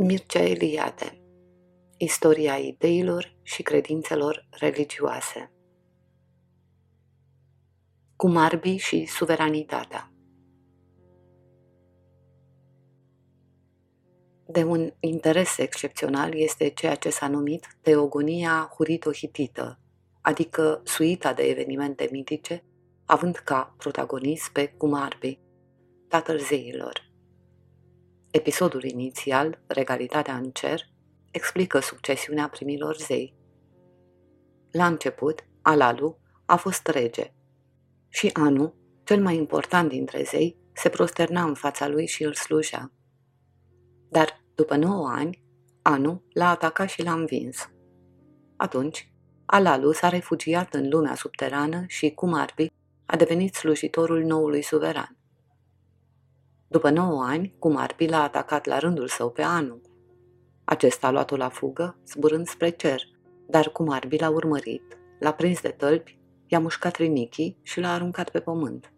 Mircea Eliade. Istoria ideilor și credințelor religioase. Cu marbii și suveranitatea. De un interes excepțional este ceea ce s-a numit teogonia hurito-hitită, adică suita de evenimente mitice, având ca protagonist pe Kumarbi, tatăl zeilor. Episodul inițial, Regalitatea în cer, explică succesiunea primilor zei. La început, Alalu a fost rege și Anu, cel mai important dintre zei, se prosterna în fața lui și îl slujea. Dar, după nouă ani, Anu l-a atacat și l-a învins. Atunci, Alalu s-a refugiat în lumea subterană și, cum arbi, a devenit slujitorul noului suveran. După nouă ani, Cumarbi l-a atacat la rândul său pe Anu. Acesta a luat-o la fugă, zburând spre cer, dar Cumarbi l-a urmărit, l-a prins de tălpi, i-a mușcat rinichii și l-a aruncat pe pământ.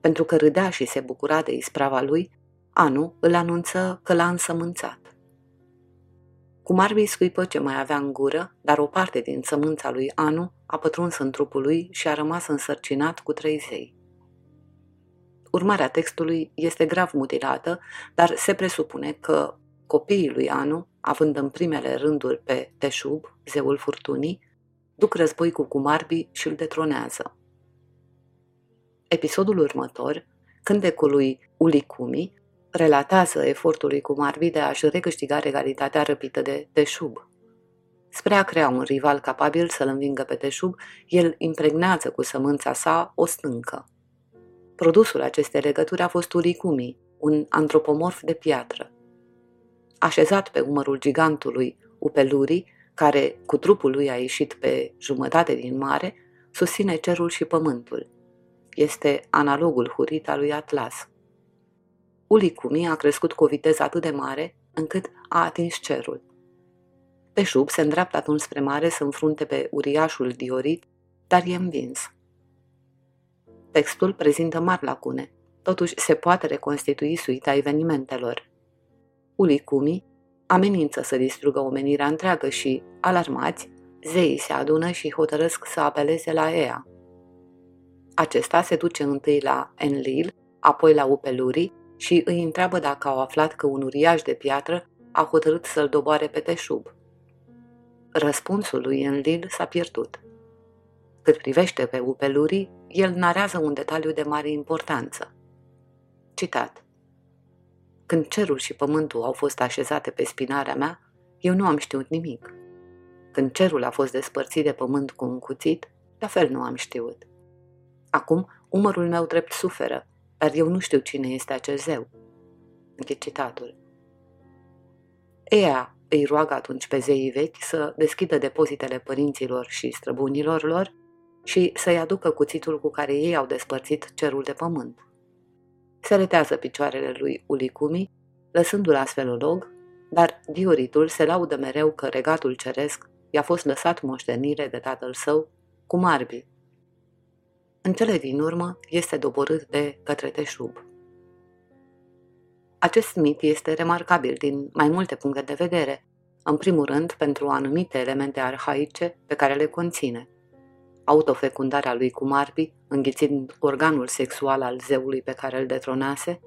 Pentru că râdea și se bucura de isprava lui, Anu îl anunță că l-a însămânțat. Cumarbi scuipă ce mai avea în gură, dar o parte din sămânța lui Anu a pătruns în trupul lui și a rămas însărcinat cu trei zei. Urmarea textului este grav mutilată, dar se presupune că copiii lui Anu, având în primele rânduri pe Teșub, zeul furtunii, duc război cu Cumarbi și îl detronează. Episodul următor, cântecul lui Ulicumi, relatează efortul lui Cumarbi de a-și recâștiga regalitatea răpită de Teșub. Spre a crea un rival capabil să-l învingă pe Teșub, el impregnează cu sămânța sa o stâncă. Produsul acestei legături a fost Uricumi, un antropomorf de piatră. Așezat pe umărul gigantului Upeluri, care cu trupul lui a ieșit pe jumătate din mare, susține cerul și pământul. Este analogul hurit al lui Atlas. Ulicumi a crescut cu o viteză atât de mare încât a atins cerul. Peșub se îndreaptă atunci spre mare să înfrunte pe uriașul Diorit, dar e învins. Textul prezintă mari lacune, totuși se poate reconstitui suita evenimentelor. Ulicumi amenință să distrugă omenirea întreagă și, alarmați, zeii se adună și hotărăsc să apeleze la Ea. Acesta se duce întâi la Enlil, apoi la Upeluri și îi întreabă dacă au aflat că un uriaș de piatră a hotărât să-l doboare pe Teșub. Răspunsul lui Enlil s-a pierdut. Cât privește pe Upeluri, el narează un detaliu de mare importanță. Citat. Când cerul și pământul au fost așezate pe spinarea mea, eu nu am știut nimic. Când cerul a fost despărțit de pământ cu un cuțit, la fel nu am știut. Acum, umărul meu drept suferă, dar eu nu știu cine este acel zeu. Închid citatul. Ea îi roagă atunci pe zeii vechi să deschidă depozitele părinților și străbunilor lor și să-i aducă cuțitul cu care ei au despărțit cerul de pământ. Se retează picioarele lui Ulicumi, lăsându-l astfel log, dar Dioritul se laudă mereu că regatul ceresc i-a fost lăsat moștenire de tatăl său cu marbi. În cele din urmă este doborât de către Teșub. Acest mit este remarcabil din mai multe puncte de vedere, în primul rând pentru anumite elemente arhaice pe care le conține – autofecundarea lui cu marbi, înghițind organul sexual al zeului pe care îl detronase,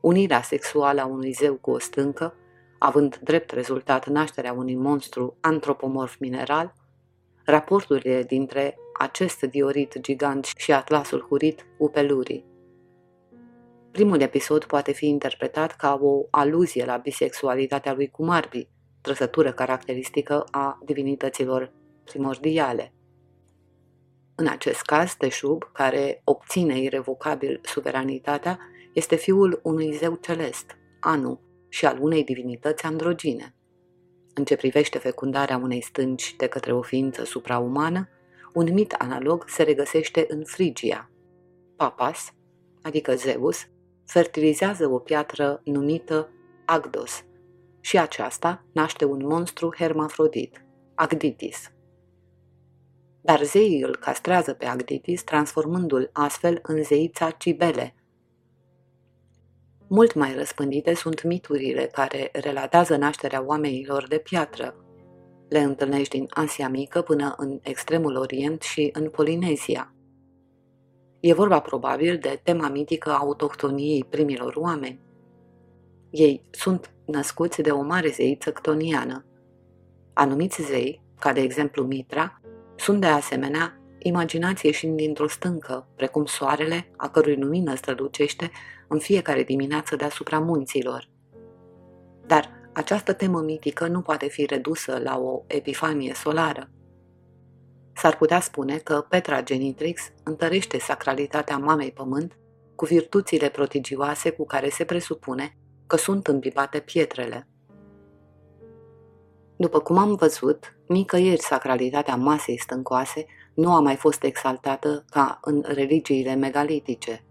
unirea sexuală a unui zeu cu o stâncă, având drept rezultat nașterea unui monstru antropomorf mineral, raporturile dintre acest diorit gigant și atlasul hurit Upelurii. Primul episod poate fi interpretat ca o aluzie la bisexualitatea lui Kumarbi, trăsătură caracteristică a divinităților primordiale. În acest caz, Teșub, care obține irrevocabil suveranitatea, este fiul unui zeu celest, Anu, și al unei divinități androgine. În ce privește fecundarea unei stânci de către o ființă supraumană, un mit analog se regăsește în Frigia. Papas, adică Zeus, fertilizează o piatră numită Agdos și aceasta naște un monstru hermafrodit, Agditis dar zeii îl castrează pe Agditis, transformându-l astfel în zeița Cibele. Mult mai răspândite sunt miturile care relatează nașterea oamenilor de piatră. Le întâlnești din Asia Mică până în extremul Orient și în Polinezia. E vorba probabil de tema mitică a autohtoniei primilor oameni. Ei sunt născuți de o mare zeiță ctoniană. Anumiți zei, ca de exemplu Mitra, sunt de asemenea imaginație ieșind dintr-o stâncă, precum soarele, a cărui lumină strălucește în fiecare dimineață deasupra munților. Dar această temă mitică nu poate fi redusă la o epifanie solară. S-ar putea spune că Petra Genitrix întărește sacralitatea mamei pământ cu virtuțile prodigioase cu care se presupune că sunt îmbibate pietrele. După cum am văzut, nicăieri sacralitatea masei stâncoase nu a mai fost exaltată ca în religiile megalitice.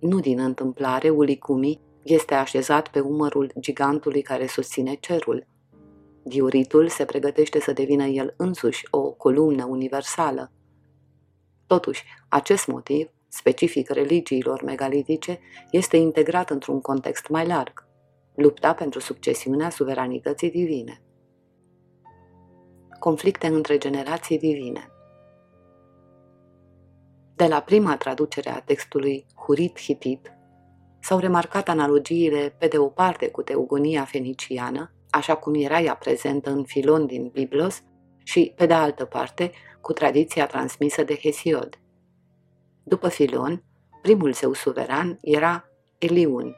Nu din întâmplare, Ulicumi este așezat pe umărul gigantului care susține cerul. Diuritul se pregătește să devină el însuși o columnă universală. Totuși, acest motiv, specific religiilor megalitice, este integrat într-un context mai larg, lupta pentru succesiunea suveranității divine. Conflicte între generații divine de la prima traducere a textului Hurit-Hitit, s-au remarcat analogiile pe de o parte cu teogonia feniciană, așa cum era ea prezentă în Filon din Biblos, și, pe de altă parte, cu tradiția transmisă de Hesiod. După Filon, primul său suveran era Eliun,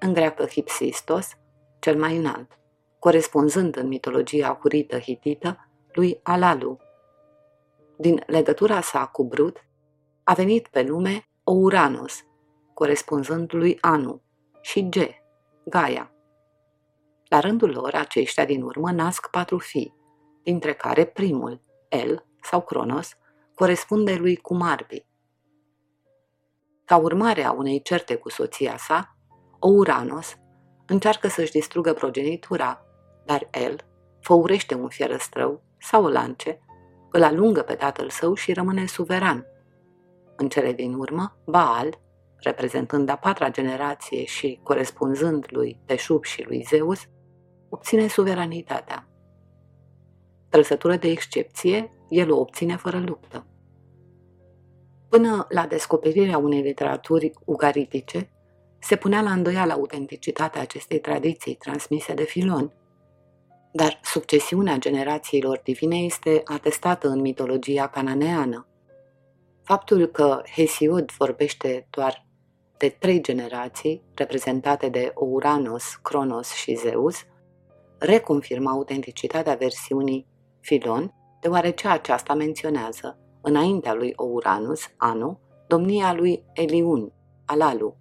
în greacă Hipsistos, cel mai înalt, corespunzând în mitologia hurită hitită lui Alalu. Din legătura sa cu Brut a venit pe nume Ouranos, corespunzând lui Anu, și G, Gaia. La rândul lor, aceștia din urmă nasc patru fii, dintre care primul, El sau Cronos, corespunde lui Cumarbi. Ca urmare a unei certe cu soția sa, Ouranos încearcă să-și distrugă progenitura, dar el făurește un fierăstrău sau o lance, îl alungă pe tatăl său și rămâne suveran – în cele din urmă, Baal, reprezentând a patra generație și corespunzând lui Teșub și lui Zeus, obține suveranitatea. Trăsătură de excepție, el o obține fără luptă. Până la descoperirea unei literaturi ugaritice, se punea la îndoială autenticitatea acestei tradiții transmise de Filon, dar succesiunea generațiilor divine este atestată în mitologia cananeană. Faptul că Hesiod vorbește doar de trei generații, reprezentate de Uranos, Cronos și Zeus, reconfirmă autenticitatea versiunii Filon, deoarece aceasta menționează, înaintea lui Uranus, Anu, domnia lui Eliun, Alalu.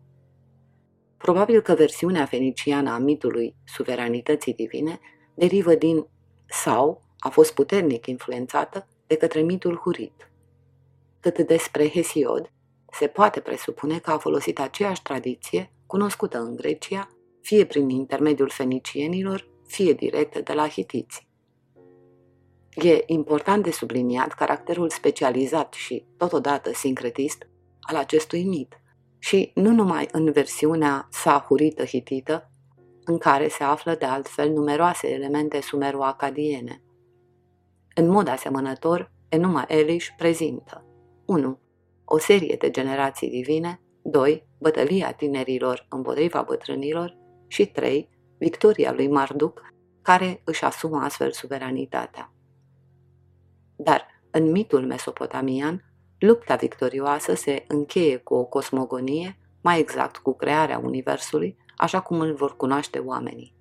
Probabil că versiunea feniciană a mitului suveranității divine derivă din sau a fost puternic influențată de către mitul hurit cât despre Hesiod, se poate presupune că a folosit aceeași tradiție cunoscută în Grecia, fie prin intermediul fenicienilor, fie direct de la hitiți. E important de subliniat caracterul specializat și, totodată, sincretist al acestui mit și nu numai în versiunea sahurită hitită, în care se află de altfel numeroase elemente sumero-acadiene. În mod asemănător, Enuma Elish prezintă 1. O serie de generații divine, 2. Bătălia tinerilor împotriva bătrânilor și 3. Victoria lui Marduk, care își asumă astfel suveranitatea. Dar, în mitul mesopotamian, lupta victorioasă se încheie cu o cosmogonie, mai exact cu crearea Universului, așa cum îl vor cunoaște oamenii.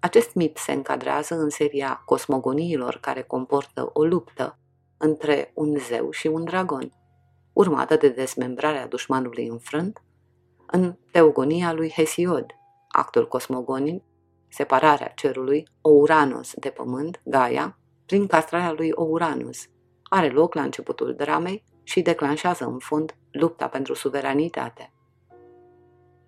Acest mit se încadrează în seria cosmogoniilor care comportă o luptă între un zeu și un dragon, urmată de desmembrarea dușmanului înfrânt, în teogonia lui Hesiod, actul cosmogonic, separarea cerului Ouranos de pământ, Gaia, prin castrarea lui Ouranus, are loc la începutul dramei și declanșează în fond lupta pentru suveranitate.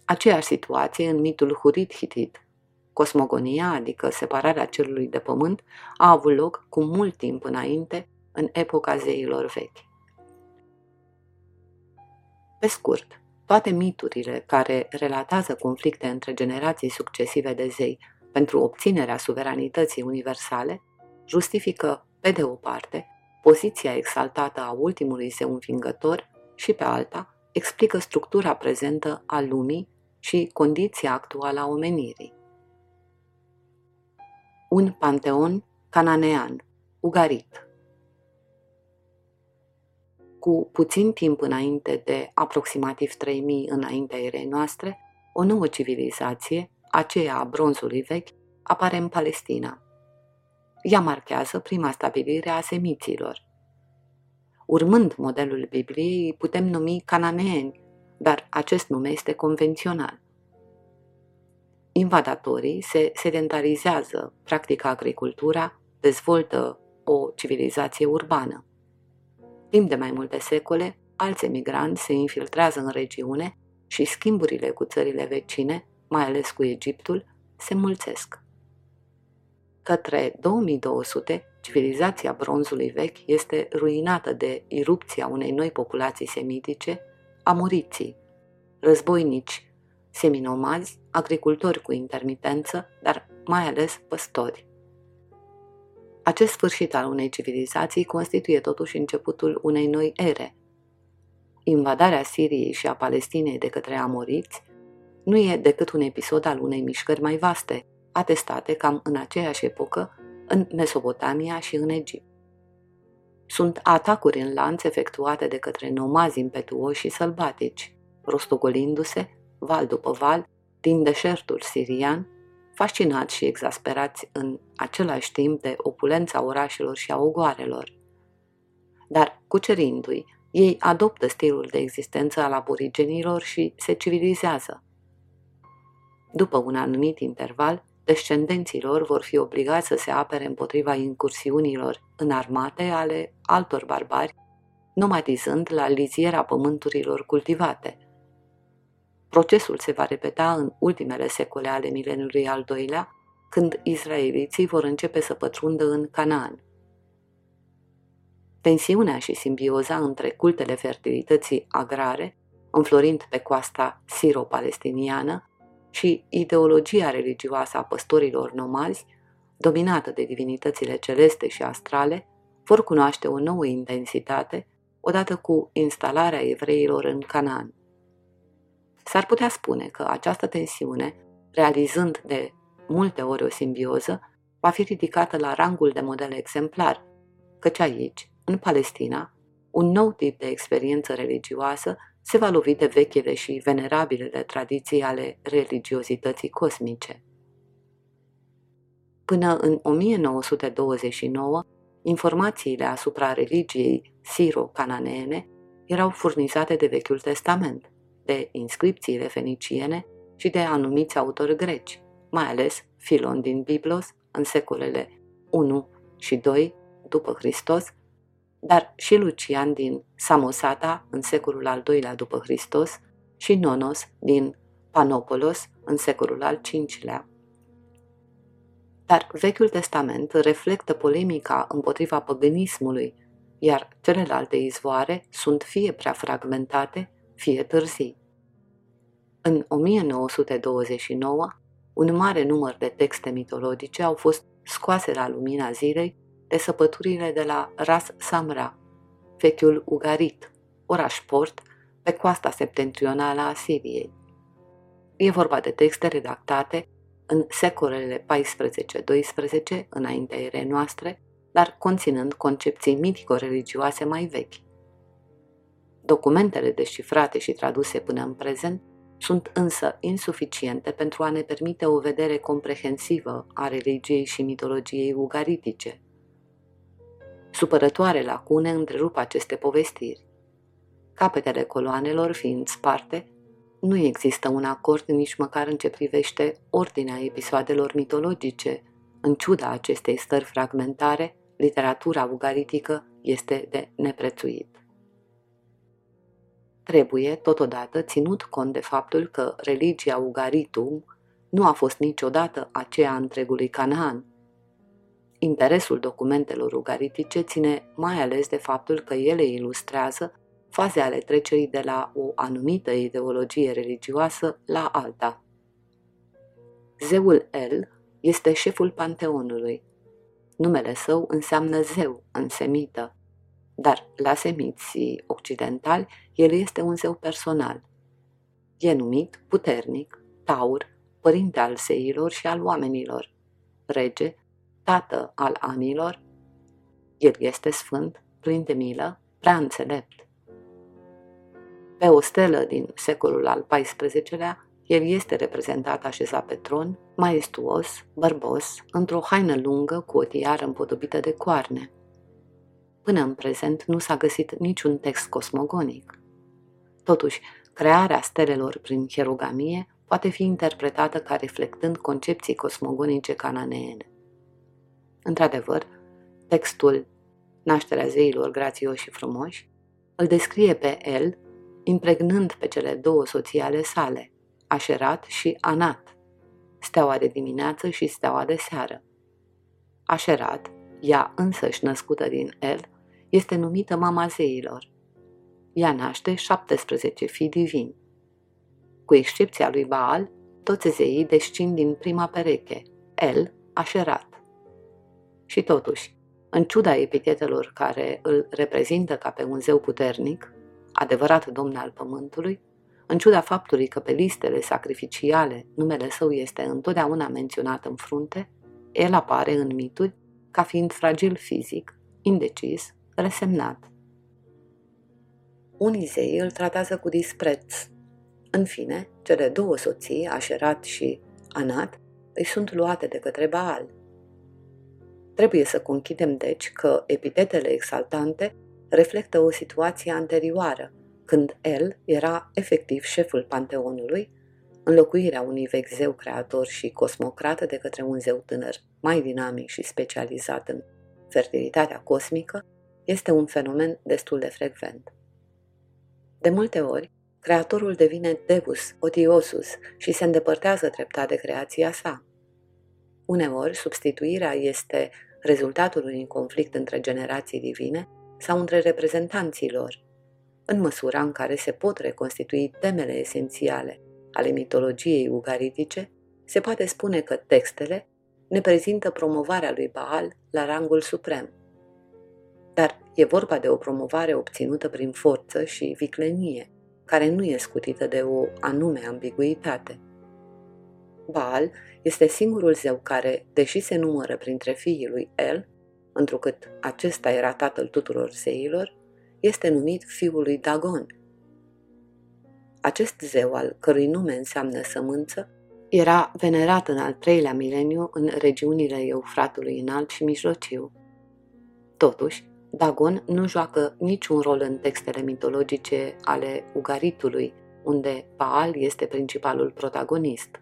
Aceeași situație în mitul Hurit-Hitit. Cosmogonia, adică separarea cerului de pământ, a avut loc cu mult timp înainte în epoca zeilor vechi. Pe scurt, toate miturile care relatează conflicte între generații succesive de zei pentru obținerea suveranității universale, justifică, pe de o parte, poziția exaltată a ultimului zeu învingător și, pe alta, explică structura prezentă a lumii și condiția actuală a omenirii. Un panteon cananean, ugarit. Cu puțin timp înainte de aproximativ 3000 înaintea erei noastre, o nouă civilizație, aceea a bronzului vechi, apare în Palestina. Ea marchează prima stabilire a semiților. Urmând modelul Bibliei, putem numi cananeeni, dar acest nume este convențional. Invadatorii se sedentarizează, practică agricultura, dezvoltă o civilizație urbană. Timp de mai multe secole, alți emigranți se infiltrează în regiune și schimburile cu țările vecine, mai ales cu Egiptul, se mulțesc. Către 2200, civilizația bronzului vechi este ruinată de irupția unei noi populații semitice, amoriții, războinici, seminomazi, agricultori cu intermitență, dar mai ales păstori. Acest sfârșit al unei civilizații constituie totuși începutul unei noi ere. Invadarea Siriei și a Palestinei de către amoriți nu e decât un episod al unei mișcări mai vaste, atestate cam în aceeași epocă în Mesopotamia și în Egipt. Sunt atacuri în lanț efectuate de către nomazi impetuoși și sălbatici, rostogolindu-se, val după val, din deșertul sirian, fascinați și exasperați în același timp de opulența orașelor și a ogoarelor. Dar, cucerindu-i, ei adoptă stilul de existență al aborigenilor și se civilizează. După un anumit interval, descendenților vor fi obligați să se apere împotriva incursiunilor în armate ale altor barbari, nomadizând la liziera pământurilor cultivate. Procesul se va repeta în ultimele secole ale mileniului al doilea, când izraeliții vor începe să pătrundă în Canaan. Tensiunea și simbioza între cultele fertilității agrare, înflorind pe coasta siro-palestiniană, și ideologia religioasă a păstorilor nomazi, dominată de divinitățile celeste și astrale, vor cunoaște o nouă intensitate odată cu instalarea evreilor în Canaan. S-ar putea spune că această tensiune, realizând de multe ori o simbioză, va fi ridicată la rangul de model exemplar, căci aici, în Palestina, un nou tip de experiență religioasă se va lovi de vechile și venerabilele tradiții ale religiozității cosmice. Până în 1929, informațiile asupra religiei siro-cananeene erau furnizate de Vechiul Testament, de inscripțiile feniciene și de anumiți autori greci, mai ales Filon din Biblos în secolele 1 și 2 după Hristos dar și Lucian din Samosata în secolul al II-lea după Hristos și Nonos din Panopolos în secolul al V-lea. Dar Vechiul Testament reflectă polemica împotriva păgânismului, iar celelalte izvoare sunt fie prea fragmentate, fie târzii. În 1929, un mare număr de texte mitologice au fost scoase la lumina zilei de săpăturile de la Ras Samra, vechiul Ugarit, oraș-port pe coasta septentrională a Siriei. E vorba de texte redactate în secolele 14-12 înaintea erei noastre, dar conținând concepții mitico-religioase mai vechi. Documentele descifrate și traduse până în prezent sunt însă insuficiente pentru a ne permite o vedere comprehensivă a religiei și mitologiei ugaritice – Supărătoare lacune întrerup aceste povestiri. Capetele coloanelor fiind sparte, nu există un acord nici măcar în ce privește ordinea episoadelor mitologice. În ciuda acestei stări fragmentare, literatura ugaritică este de neprețuit. Trebuie, totodată, ținut cont de faptul că religia ugaritum nu a fost niciodată aceea întregului Canaan, Interesul documentelor ugaritice ține mai ales de faptul că ele ilustrează faze ale trecerii de la o anumită ideologie religioasă la alta. Zeul El este șeful panteonului. Numele său înseamnă zeu în semită, dar la semiții occidentali el este un zeu personal. E numit puternic, taur, părinte al seilor și al oamenilor, rege, tată al anilor. El este sfânt, plin de milă, prea înțelept. Pe o stelă din secolul al XIV-lea, el este reprezentat așezat pe tron, maestuos, bărbos, într-o haină lungă cu o tiară împodobită de coarne. Până în prezent nu s-a găsit niciun text cosmogonic. Totuși, crearea stelelor prin hierogamie poate fi interpretată ca reflectând concepții cosmogonice cananeene. Într-adevăr, textul Nașterea zeilor grațioși și frumoși îl descrie pe el impregnând pe cele două soții ale sale, Așerat și Anat, steaua de dimineață și steaua de seară. Așerat, ea însăși născută din el, este numită mama zeilor. Ea naște 17 fii divini. Cu excepția lui Baal, toți zeii descind din prima pereche, el, Așerat. Și totuși, în ciuda epitetelor care îl reprezintă ca pe un zeu puternic, adevărat domn al pământului, în ciuda faptului că pe listele sacrificiale numele său este întotdeauna menționat în frunte, el apare în mituri ca fiind fragil fizic, indecis, resemnat. Unii zei îl tratează cu dispreț. În fine, cele două soții, Așerat și Anat, îi sunt luate de către Baal. Trebuie să conchidem, deci, că epitetele exaltante reflectă o situație anterioară, când el era efectiv șeful panteonului, înlocuirea unui vechi zeu creator și cosmocrat de către un zeu tânăr, mai dinamic și specializat în fertilitatea cosmică, este un fenomen destul de frecvent. De multe ori, creatorul devine Deus, Odiosus și se îndepărtează treptat de creația sa. Uneori, substituirea este rezultatul unui conflict între generații divine sau între reprezentanții lor, în măsura în care se pot reconstitui temele esențiale ale mitologiei ugaritice, se poate spune că textele ne prezintă promovarea lui Baal la rangul suprem. Dar e vorba de o promovare obținută prin forță și viclenie, care nu e scutită de o anume ambiguitate. Baal este singurul zeu care, deși se numără printre fiii lui El, întrucât acesta era tatăl tuturor zeilor, este numit fiul lui Dagon. Acest zeu, al cărui nume înseamnă sămânță, era venerat în al treilea mileniu în regiunile Eufratului înalt și mijlociu. Totuși, Dagon nu joacă niciun rol în textele mitologice ale Ugaritului, unde Baal este principalul protagonist.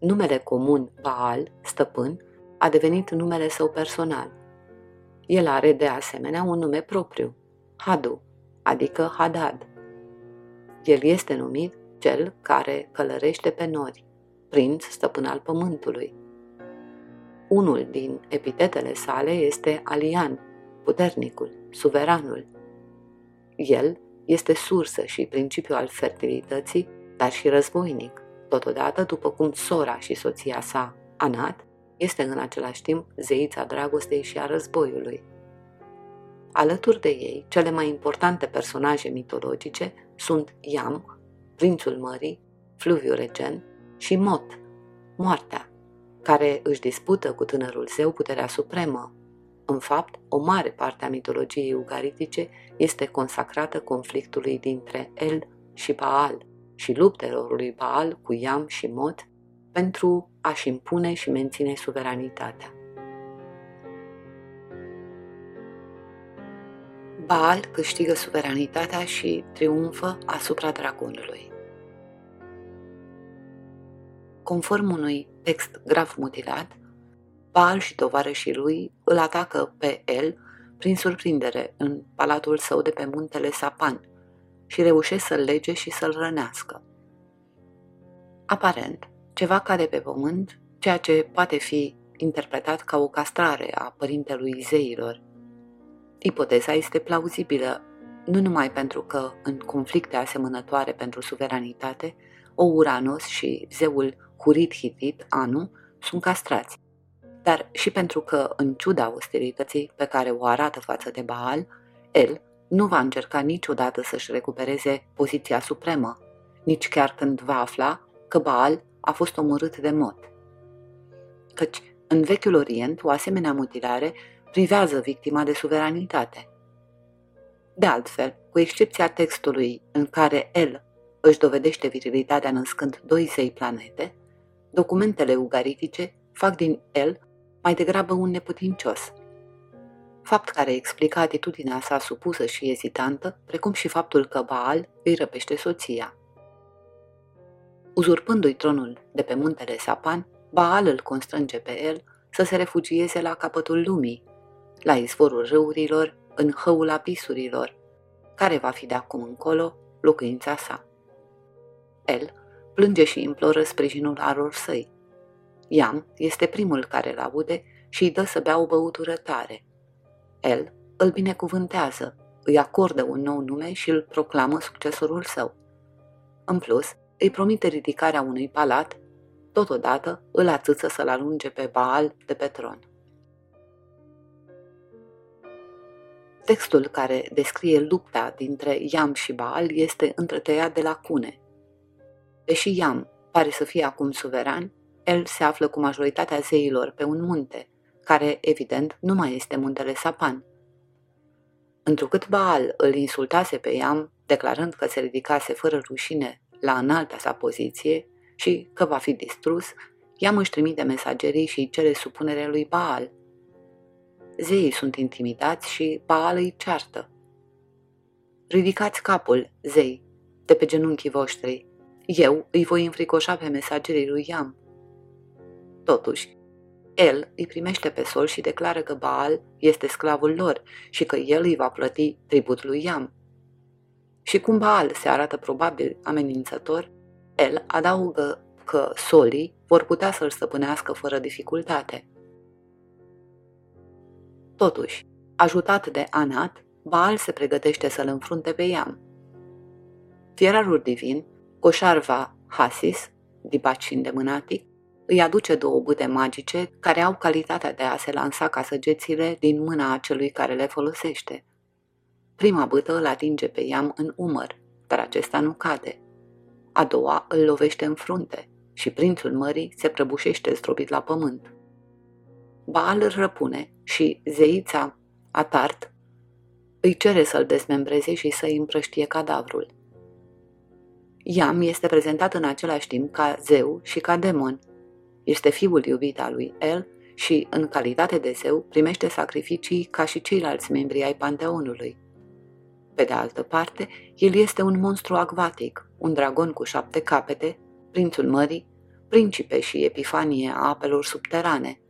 Numele comun Baal, stăpân, a devenit numele său personal. El are de asemenea un nume propriu, Hadu, adică Hadad. El este numit cel care călărește pe nori, prinț stăpân al pământului. Unul din epitetele sale este Alian, puternicul, suveranul. El este sursă și principiu al fertilității, dar și războinic, totodată după cum sora și soția sa, Anat, este în același timp zeița dragostei și a războiului. Alături de ei, cele mai importante personaje mitologice sunt Iam, prințul mării, Fluviu Regen și Mot, moartea, care își dispută cu tânărul zeu puterea supremă. În fapt, o mare parte a mitologiei ugaritice este consacrată conflictului dintre El și Baal și luptelor lui Baal cu Iam și Mot pentru a-și impune și menține suveranitatea. Baal câștigă suveranitatea și triumfă asupra dragonului. Conform unui text grav mutilat, Baal și tovarășii lui îl atacă pe el prin surprindere în palatul său de pe muntele Sapan și reușesc să-l lege și să-l rănească. Aparent, ceva cade pe pământ, ceea ce poate fi interpretat ca o castrare a părintelui zeilor, Ipoteza este plauzibilă, nu numai pentru că, în conflicte asemănătoare pentru suveranitate, o Uranos și zeul Hurit-Hitit, Anu, sunt castrați, dar și pentru că, în ciuda austerității pe care o arată față de Baal, el nu va încerca niciodată să-și recupereze poziția supremă, nici chiar când va afla că Baal a fost omorât de Mot. Căci, în Vechiul Orient, o asemenea mutilare privează victima de suveranitate. De altfel, cu excepția textului în care el își dovedește virilitatea născând doi zei planete, documentele ugaritice fac din el mai degrabă un neputincios. Fapt care explică atitudinea sa supusă și ezitantă, precum și faptul că Baal îi răpește soția. Uzurpându-i tronul de pe muntele Sapan, Baal îl constrânge pe el să se refugieze la capătul lumii, la izvorul râurilor, în hăul abisurilor, care va fi de acum încolo locuința sa. El plânge și imploră sprijinul aror săi. Iam este primul care îl aude și îi dă să bea o băutură tare. El îl binecuvântează, îi acordă un nou nume și îl proclamă succesorul său. În plus, îi promite ridicarea unui palat, totodată îl atâță să-l alunge pe Baal de pe tron. Textul care descrie lupta dintre Iam și Baal este întretăiat de lacune. Deși Iam pare să fie acum suveran, el se află cu majoritatea zeilor pe un munte, care, evident, nu mai este muntele Sapan. Întrucât Baal îl insultase pe Iam, declarând că se ridicase fără rușine la înalta sa poziție și că va fi distrus, Iam își trimite mesagerii și îi cere supunerea lui Baal. Zeii sunt intimidați și Baal îi ceartă. Ridicați capul, zei, de pe genunchii voștri. Eu îi voi înfricoșa pe mesagerii lui Iam. Totuși, el îi primește pe sol și declară că Baal este sclavul lor și că el îi va plăti tributul lui Iam. Și cum Baal se arată probabil amenințător, el adaugă că solii vor putea să-l stăpânească fără dificultate. Totuși, ajutat de Anat, Baal se pregătește să-l înfrunte pe Iam. Fierarul divin, Coșarva Hasis, dibaci îndemânatic, îi aduce două bute magice care au calitatea de a se lansa ca săgețile din mâna acelui care le folosește. Prima bâtă îl atinge pe Iam în umăr, dar acesta nu cade. A doua îl lovește în frunte și prințul mării se prăbușește zdrobit la pământ. Baal îl răpune și zeița, Atart, îi cere să-l dezmembreze și să-i împrăștie cadavrul. Iam este prezentat în același timp ca zeu și ca demon. Este fiul iubit al lui El și, în calitate de zeu, primește sacrificii ca și ceilalți membri ai panteonului. Pe de altă parte, el este un monstru acvatic, un dragon cu șapte capete, prințul mării, principe și epifanie a apelor subterane.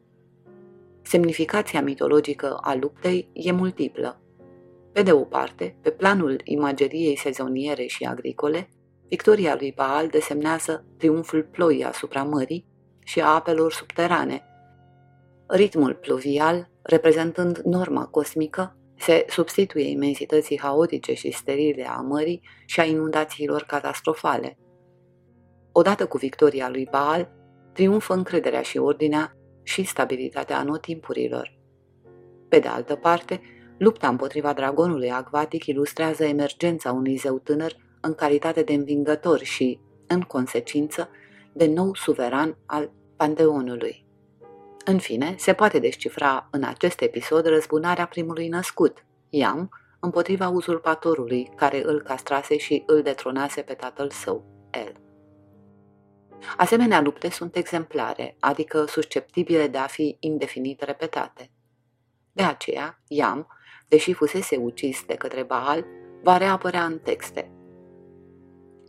Semnificația mitologică a luptei e multiplă. Pe de o parte, pe planul imageriei sezoniere și agricole, victoria lui Baal desemnează triumful ploii asupra mării și a apelor subterane, ritmul pluvial reprezentând norma cosmică se substituie imensității haotice și sterile a mării și a inundațiilor catastrofale. Odată cu victoria lui Baal, triumfă încrederea și ordinea și stabilitatea anotimpurilor. Pe de altă parte, lupta împotriva dragonului acvatic ilustrează emergența unui zeu tânăr în calitate de învingător și, în consecință, de nou suveran al panteonului. În fine, se poate descifra în acest episod răzbunarea primului născut, Iam, împotriva uzurpatorului care îl castrase și îl detronase pe tatăl său, El. Asemenea lupte sunt exemplare, adică susceptibile de a fi indefinit repetate. De aceea, Iam, deși fusese ucis de către Baal, va reapărea în texte.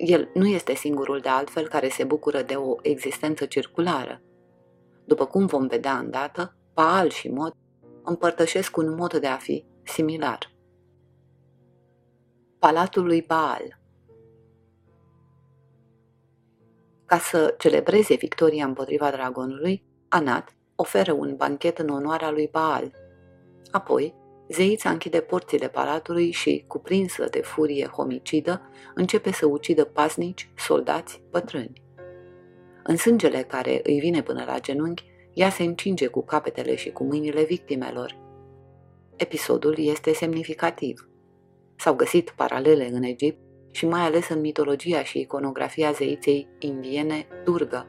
El nu este singurul de altfel care se bucură de o existență circulară. După cum vom vedea îndată, Baal și Mod împărtășesc un mod de a fi similar. Palatul lui Baal Ca să celebreze victoria împotriva dragonului, Anat oferă un banchet în onoarea lui Baal. Apoi, zeița închide porțile palatului și, cuprinsă de furie homicidă, începe să ucidă pasnici, soldați, bătrâni. În sângele care îi vine până la genunchi, ea se încinge cu capetele și cu mâinile victimelor. Episodul este semnificativ. S-au găsit paralele în Egipt și mai ales în mitologia și iconografia zeiței indiene Durga.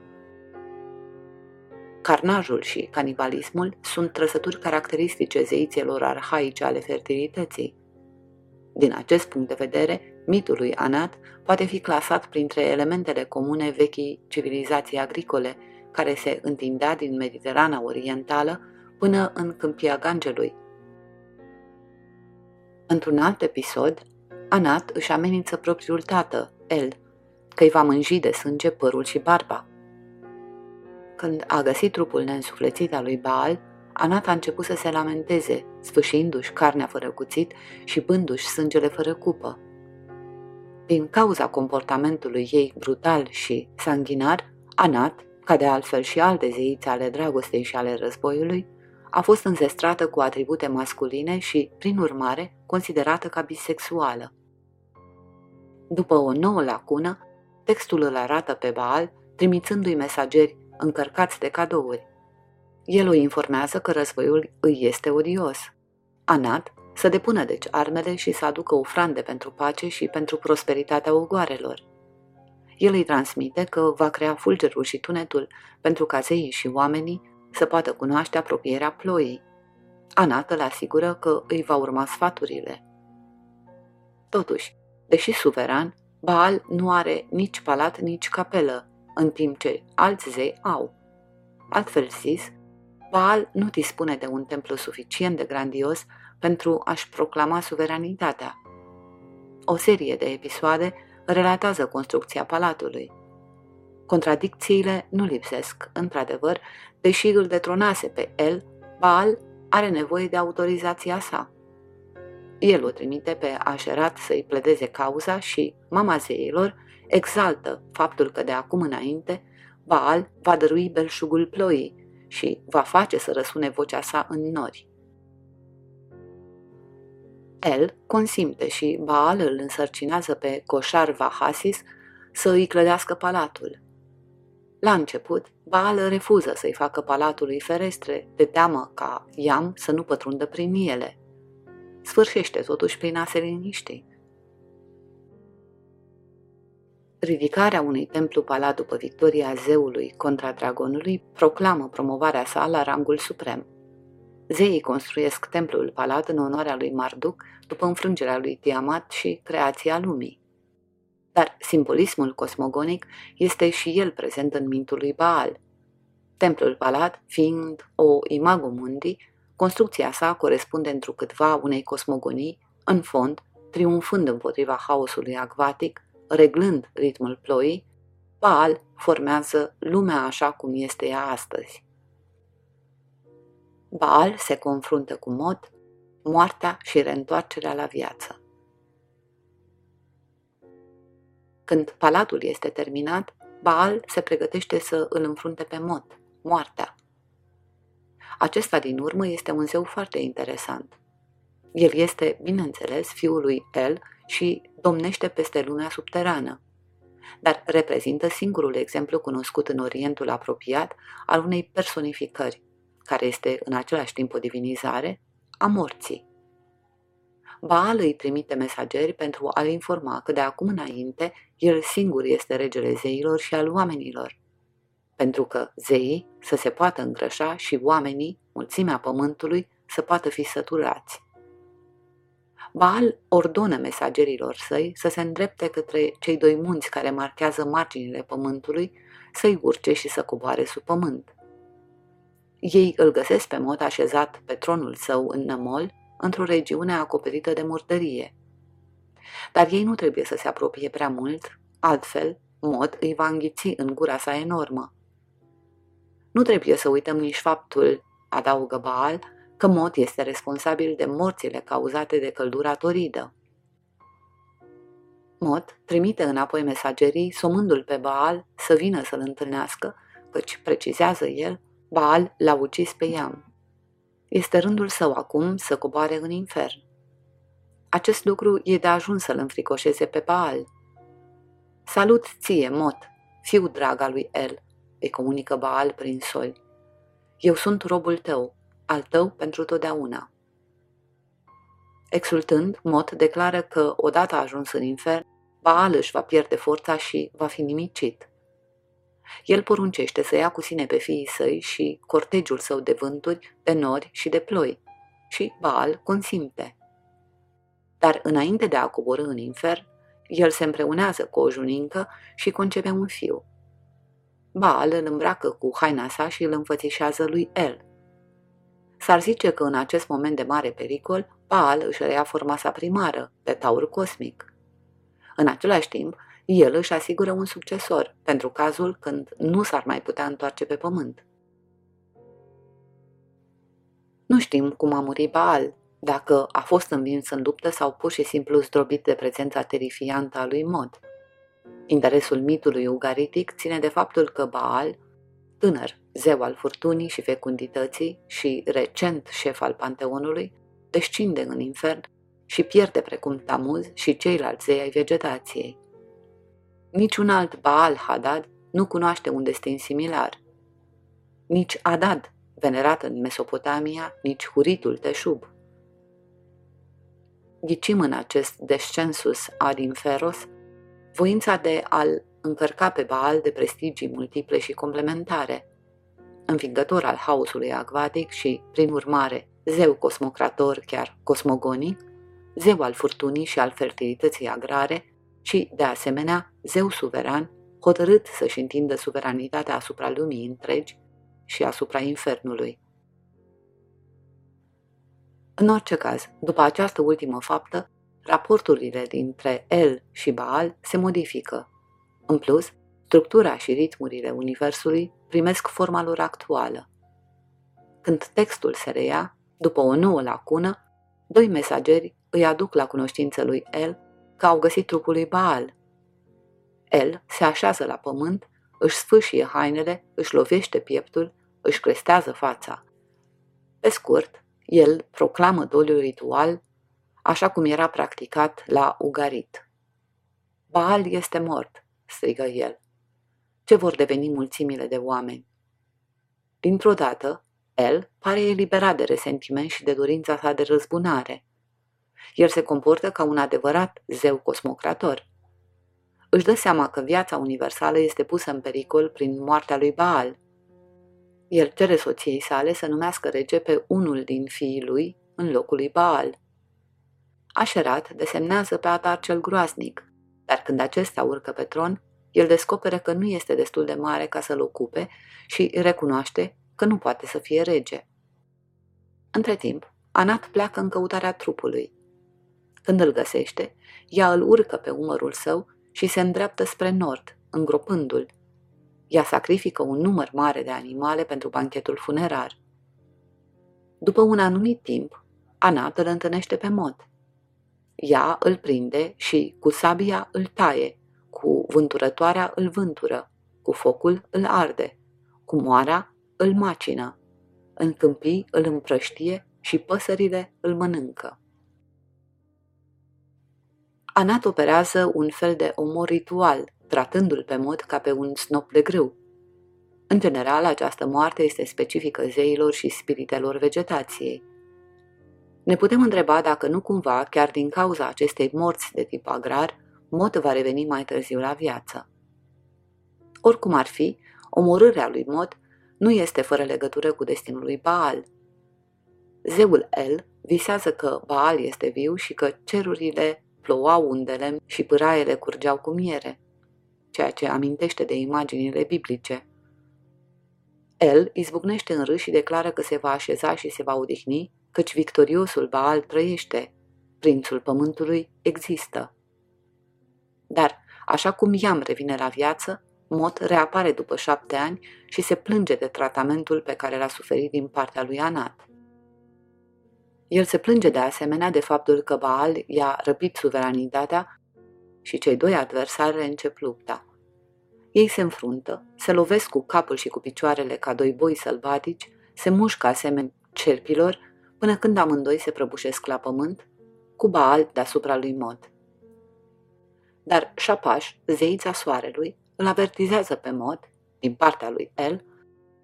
Carnajul și canibalismul sunt trăsături caracteristice zeițelor arhaice ale fertilității. Din acest punct de vedere, mitul lui Anat poate fi clasat printre elementele comune vechii civilizații agricole, care se întindea din Mediterana Orientală până în câmpia Gangelui. Într-un alt episod, Anat își amenință propriul tată, El, că îi va mânji de sânge părul și barba. Când a găsit trupul neînsuflețit al lui Baal, Anat a început să se lamenteze, sfâșindu-și carnea fără cuțit și bându-și sângele fără cupă. Din cauza comportamentului ei brutal și sanguinar, Anat, ca de altfel și alte zeițe ale dragostei și ale războiului, a fost înzestrată cu atribute masculine și, prin urmare, considerată ca bisexuală. După o nouă lacună, textul îl arată pe Baal, trimițându-i mesageri încărcați de cadouri. El o informează că războiul îi este odios. Anat să depună deci armele și să aducă ofrande pentru pace și pentru prosperitatea ogoarelor. El îi transmite că va crea fulgerul și tunetul pentru ca zeii și oamenii să poată cunoaște apropierea ploii. Anat îl asigură că îi va urma sfaturile. Totuși, deși suveran, Baal nu are nici palat, nici capelă, în timp ce alți zei au. Altfel zis, Baal nu dispune de un templu suficient de grandios pentru a-și proclama suveranitatea. O serie de episoade relatează construcția palatului. Contradicțiile nu lipsesc, într-adevăr, deși îl detronase pe el, Baal are nevoie de autorizația sa. El o trimite pe Așerat să-i pledeze cauza și mama zeilor exaltă faptul că de acum înainte Baal va dărui belșugul ploii și va face să răsune vocea sa în nori. El consimte și Baal îl însărcinează pe Coșar Vahasis să îi clădească palatul. La început, Baal refuză să-i facă palatului ferestre, de teamă ca Iam să nu pătrundă prin ele. Sfârșește totuși prin a se liniști. Ridicarea unui templu palat după victoria zeului contra dragonului proclamă promovarea sa la rangul suprem. Zeii construiesc templul palat în onoarea lui Marduk după înfrângerea lui Tiamat și creația lumii. Dar simbolismul cosmogonic este și el prezent în mintul lui Baal. Templul palat, fiind o imago mundi, construcția sa corespunde întrucâtva unei cosmogonii, în fond, triumfând împotriva haosului acvatic, reglând ritmul ploii, Baal formează lumea așa cum este ea astăzi. Baal se confruntă cu mod, moartea și reîntoarcerea la viață. Când palatul este terminat, Baal se pregătește să îl înfrunte pe Mot, moartea. Acesta din urmă este un zeu foarte interesant. El este, bineînțeles, fiul lui El și domnește peste lumea subterană, dar reprezintă singurul exemplu cunoscut în Orientul apropiat al unei personificări, care este în același timp o divinizare, a morții. Baal îi trimite mesageri pentru a-l informa că de acum înainte el singur este regele zeilor și al oamenilor, pentru că zeii să se poată îngrășa și oamenii, mulțimea pământului, să poată fi săturați. Baal ordonă mesagerilor săi să se îndrepte către cei doi munți care marchează marginile pământului, să-i urce și să coboare sub pământ. Ei îl găsesc pe mod așezat pe tronul său în Nămol, într-o regiune acoperită de murdărie. Dar ei nu trebuie să se apropie prea mult, altfel, mod îi va înghiți în gura sa enormă. Nu trebuie să uităm nici faptul, adaugă Baal, că Mot este responsabil de morțile cauzate de căldura toridă. Mot trimite înapoi mesagerii, somându-l pe Baal să vină să-l întâlnească, căci, precizează el, Baal l-a ucis pe Iam. Este rândul său acum să coboare în infern. Acest lucru e de ajuns să-l înfricoșeze pe Baal. Salut ție, Mot, fiu drag al lui El, îi comunică Baal prin soli. Eu sunt robul tău, al tău pentru totdeauna. Exultând, Mot declară că, odată ajuns în infern, Baal își va pierde forța și va fi nimicit. El poruncește să ia cu sine pe fiii săi și cortegiul său de vânturi, de nori și de ploi. Și Baal consimte. Dar înainte de a coborâ în infern, el se împreunează cu o junincă și concepe un fiu. Baal îl îmbracă cu haina sa și îl înfățișează lui El. S-ar zice că în acest moment de mare pericol, Baal își reia forma sa primară, de taur cosmic. În același timp, el își asigură un succesor pentru cazul când nu s-ar mai putea întoarce pe pământ. Nu știm cum a murit Baal, dacă a fost învins în luptă sau pur și simplu zdrobit de prezența terifiantă a lui Mod. Interesul mitului ugaritic ține de faptul că Baal, tânăr, zeu al furtunii și fecundității și recent șef al panteonului, descinde în infern și pierde precum Tamuz și ceilalți zei ai vegetației. Niciun alt Baal Hadad nu cunoaște un destin similar. Nici Adad, venerat în Mesopotamia, nici Huritul Teșub. Ghicim în acest descensus ad inferos voința de a-l încărca pe Baal de prestigii multiple și complementare, învingător al haosului acvatic și, prin urmare, zeu cosmocrator, chiar cosmogonic, zeu al furtunii și al fertilității agrare, și, de asemenea, zeu suveran, hotărât să-și întindă suveranitatea asupra lumii întregi și asupra infernului. În orice caz, după această ultimă faptă, raporturile dintre El și Baal se modifică. În plus, structura și ritmurile Universului primesc forma lor actuală. Când textul se reia, după o nouă lacună, doi mesageri îi aduc la cunoștință lui El că au găsit trupul lui Baal. El se așează la pământ, își sfâșie hainele, își lovește pieptul, își crestează fața. Pe scurt, el proclamă doliul ritual așa cum era practicat la Ugarit. Baal este mort, strigă el. Ce vor deveni mulțimile de oameni? Dintr-o dată, el pare eliberat de resentiment și de dorința sa de răzbunare. El se comportă ca un adevărat zeu cosmocrator. Își dă seama că viața universală este pusă în pericol prin moartea lui Baal. El cere soției sale să numească rege pe unul din fiii lui în locul lui Baal. Așerat desemnează pe Atar cel groaznic, dar când acesta urcă pe tron, el descoperă că nu este destul de mare ca să-l ocupe și recunoaște că nu poate să fie rege. Între timp, Anat pleacă în căutarea trupului. Când îl găsește, ea îl urcă pe umărul său și se îndreaptă spre nord, îngropându-l. Ea sacrifică un număr mare de animale pentru banchetul funerar. După un anumit timp, Anat îl întâlnește pe mod. Ea îl prinde și cu sabia îl taie, cu vânturătoarea îl vântură, cu focul îl arde, cu moara îl macină, în câmpii îl împrăștie și păsările îl mănâncă. Anat operează un fel de omor ritual, tratându-l pe mod ca pe un snop de grâu. În general, această moarte este specifică zeilor și spiritelor vegetației. Ne putem întreba dacă nu cumva, chiar din cauza acestei morți de tip agrar, Mod va reveni mai târziu la viață. Oricum ar fi, omorârea lui Mod nu este fără legătură cu destinul lui Baal. Zeul El visează că Baal este viu și că cerurile plouau undele și pâraiele curgeau cu miere, ceea ce amintește de imaginile biblice. El izbucnește în râs și declară că se va așeza și se va odihni, căci victoriosul Baal trăiește, prințul pământului există. Dar, așa cum Iam revine la viață, Mot reapare după șapte ani și se plânge de tratamentul pe care l-a suferit din partea lui Anat. El se plânge de asemenea de faptul că Baal i-a răpit suveranitatea și cei doi adversari încep lupta. Ei se înfruntă, se lovesc cu capul și cu picioarele ca doi boi sălbatici, se mușcă asemenea cerpilor, până când amândoi se prăbușesc la pământ, cu Baal deasupra lui Mod. Dar Șapaș, zeița soarelui, îl avertizează pe Mod, din partea lui El,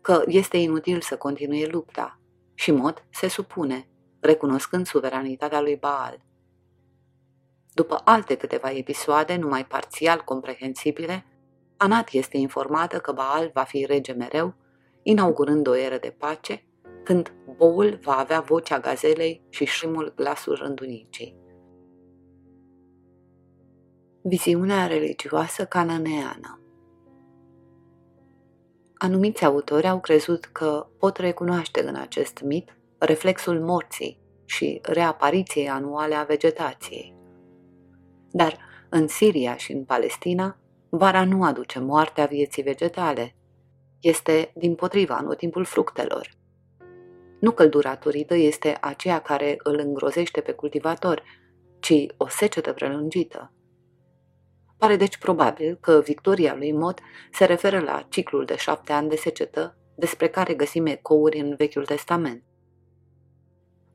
că este inutil să continue lupta și Mod se supune, recunoscând suveranitatea lui Baal. După alte câteva episoade, numai parțial comprehensibile, Anat este informată că Baal va fi rege mereu, inaugurând o eră de pace, când boul va avea vocea gazelei și șimul glasul rândunicii. Viziunea religioasă cananeană Anumiți autori au crezut că pot recunoaște în acest mit reflexul morții și reapariției anuale a vegetației. Dar în Siria și în Palestina, vara nu aduce moartea vieții vegetale. Este, din potriva, anotimpul fructelor. Nu căldura turidă este aceea care îl îngrozește pe cultivator, ci o secetă prelungită. Pare deci probabil că victoria lui Mod se referă la ciclul de șapte ani de secetă despre care găsim ecouri în Vechiul Testament.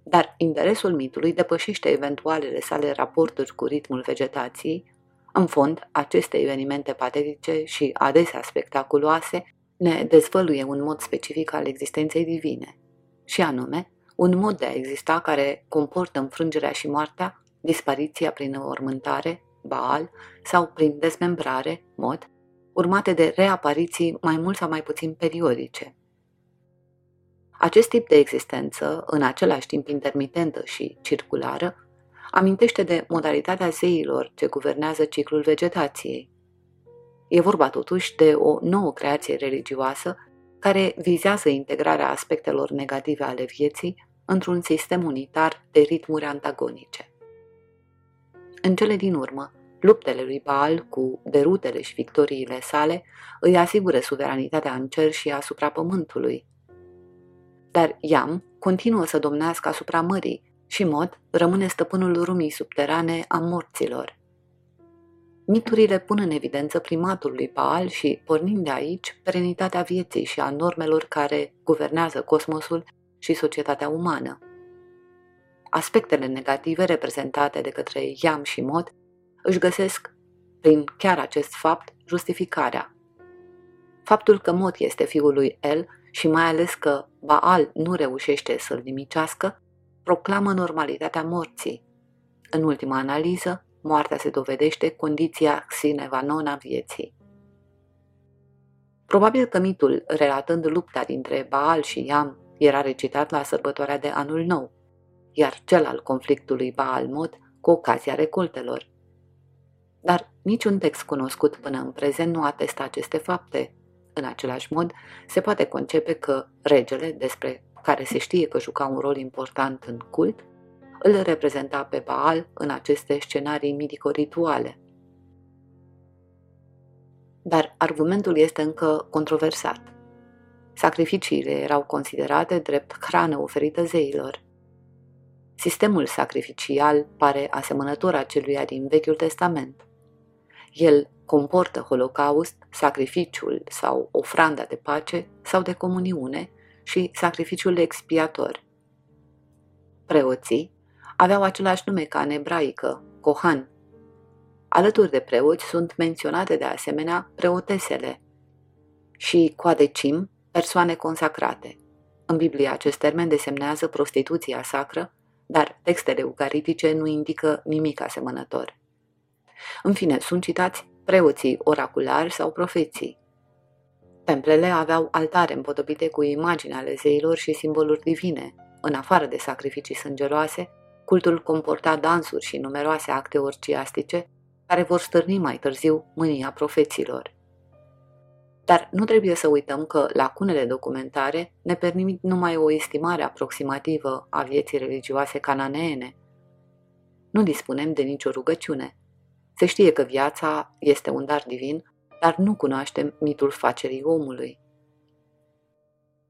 Dar interesul mitului depășește eventualele sale raporturi cu ritmul vegetației. În fond, aceste evenimente patetice și adesea spectaculoase ne dezvăluie un mod specific al existenței divine, și anume, un mod de a exista care comportă înfrângerea și moartea, dispariția prin ormântare, Baal sau prin dezmembrare, mod, urmate de reapariții mai mult sau mai puțin periodice. Acest tip de existență, în același timp intermitentă și circulară, amintește de modalitatea zeilor ce guvernează ciclul vegetației. E vorba totuși de o nouă creație religioasă care vizează integrarea aspectelor negative ale vieții într-un sistem unitar de ritmuri antagonice. În cele din urmă, luptele lui Baal cu derutele și victoriile sale îi asigură suveranitatea în cer și asupra pământului. Dar Iam continuă să domnească asupra mării și Mod rămâne stăpânul rumii subterane a morților. Miturile pun în evidență primatul lui Baal și, pornind de aici, perenitatea vieții și a normelor care guvernează cosmosul și societatea umană aspectele negative reprezentate de către Iam și Mod își găsesc, prin chiar acest fapt, justificarea. Faptul că Mod este fiul lui El și mai ales că Baal nu reușește să-l nimicească, proclamă normalitatea morții. În ultima analiză, moartea se dovedește condiția sine va non a vieții. Probabil că mitul, relatând lupta dintre Baal și Iam, era recitat la sărbătoarea de anul nou, iar cel al conflictului Baal-Mod cu ocazia recoltelor. Dar niciun text cunoscut până în prezent nu atestă aceste fapte. În același mod, se poate concepe că regele, despre care se știe că juca un rol important în cult, îl reprezenta pe Baal în aceste scenarii midico-rituale. Dar argumentul este încă controversat. Sacrificiile erau considerate drept hrană oferită zeilor. Sistemul sacrificial pare asemănător aceluia din Vechiul Testament. El comportă holocaust, sacrificiul sau ofranda de pace sau de comuniune și sacrificiul expiator. Preoții aveau același nume ca în ebraică, Kohan. Alături de preoți sunt menționate de asemenea preotesele și coadecim, persoane consacrate. În Biblie acest termen desemnează prostituția sacră dar textele eucaritice nu indică nimic asemănător. În fine, sunt citați preoții oraculari sau profeții. Templele aveau altare împodobite cu imagini ale zeilor și simboluri divine. În afară de sacrificii sângeroase, cultul comporta dansuri și numeroase acte orgiastice care vor stârni mai târziu mânia profeților. Dar nu trebuie să uităm că lacunele documentare ne permit numai o estimare aproximativă a vieții religioase cananeene. Nu dispunem de nicio rugăciune. Se știe că viața este un dar divin, dar nu cunoaștem mitul facerii omului.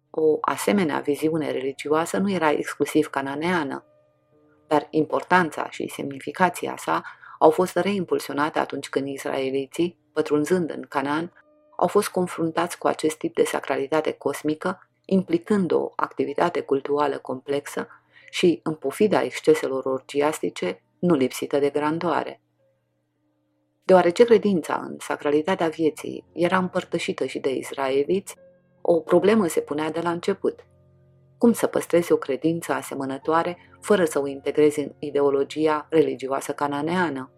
O asemenea viziune religioasă nu era exclusiv cananeană, dar importanța și semnificația sa au fost reimpulsionate atunci când israeliții, pătrunzând în Canaan, au fost confruntați cu acest tip de sacralitate cosmică implicând o activitate cultuală complexă și, în pofida exceselor orgiastice, nu lipsită de grandoare. Deoarece credința în sacralitatea vieții era împărtășită și de israeliți, o problemă se punea de la început. Cum să păstrezi o credință asemănătoare fără să o integrezi în ideologia religioasă cananeană?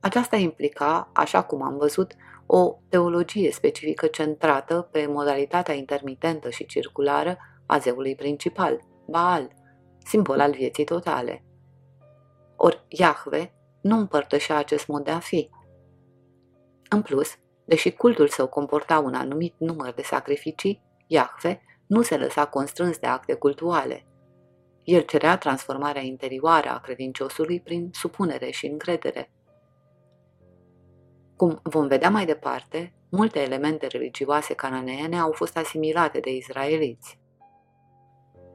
Aceasta implica, așa cum am văzut, o teologie specifică centrată pe modalitatea intermitentă și circulară a zeului principal, Baal, simbol al vieții totale. Ori Iahve nu împărtășea acest mod de a fi. În plus, deși cultul său comporta un anumit număr de sacrificii, Iahve nu se lăsa constrâns de acte cultuale. El cerea transformarea interioară a credinciosului prin supunere și încredere. Cum vom vedea mai departe, multe elemente religioase cananeene au fost asimilate de izraeliți.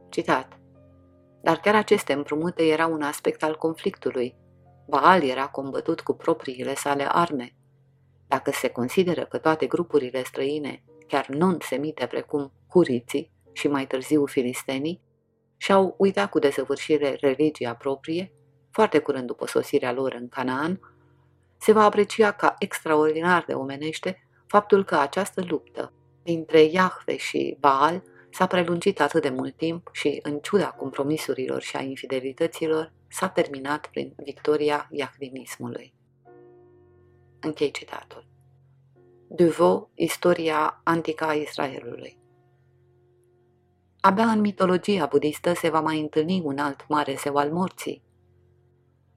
Citat. Dar chiar aceste împrumute erau un aspect al conflictului. Baal era combătut cu propriile sale arme. Dacă se consideră că toate grupurile străine, chiar non-semite precum curiții și mai târziu filistenii, și-au uitat cu desăvârșire religia proprie, foarte curând după sosirea lor în Canaan, se va aprecia ca extraordinar de omenește faptul că această luptă dintre Iahve și Baal s-a prelungit atât de mult timp și, în ciuda compromisurilor și a infidelităților, s-a terminat prin victoria iahdinismului. Închei citatul. Duvaux, Istoria antică a Israelului Abia în mitologia budistă se va mai întâlni un alt mare zeu al morții.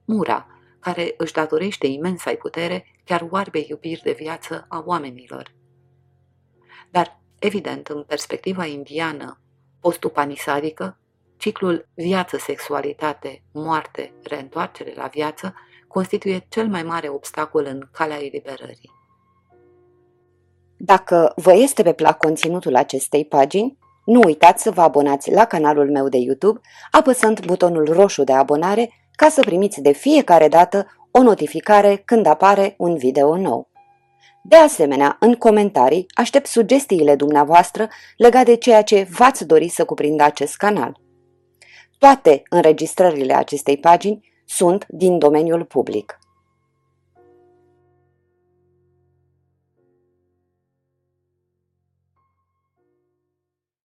Mura, care își datorește imensa putere chiar oarbei iubiri de viață a oamenilor. Dar, evident, în perspectiva indiană postupanisadică, ciclul viață-sexualitate, moarte, reîntoarcere la viață constituie cel mai mare obstacol în calea eliberării. Dacă vă este pe plac conținutul acestei pagini, nu uitați să vă abonați la canalul meu de YouTube apăsând butonul roșu de abonare ca să primiți de fiecare dată o notificare când apare un video nou. De asemenea, în comentarii aștept sugestiile dumneavoastră legate de ceea ce v-ați dori să cuprindă acest canal. Toate înregistrările acestei pagini sunt din domeniul public.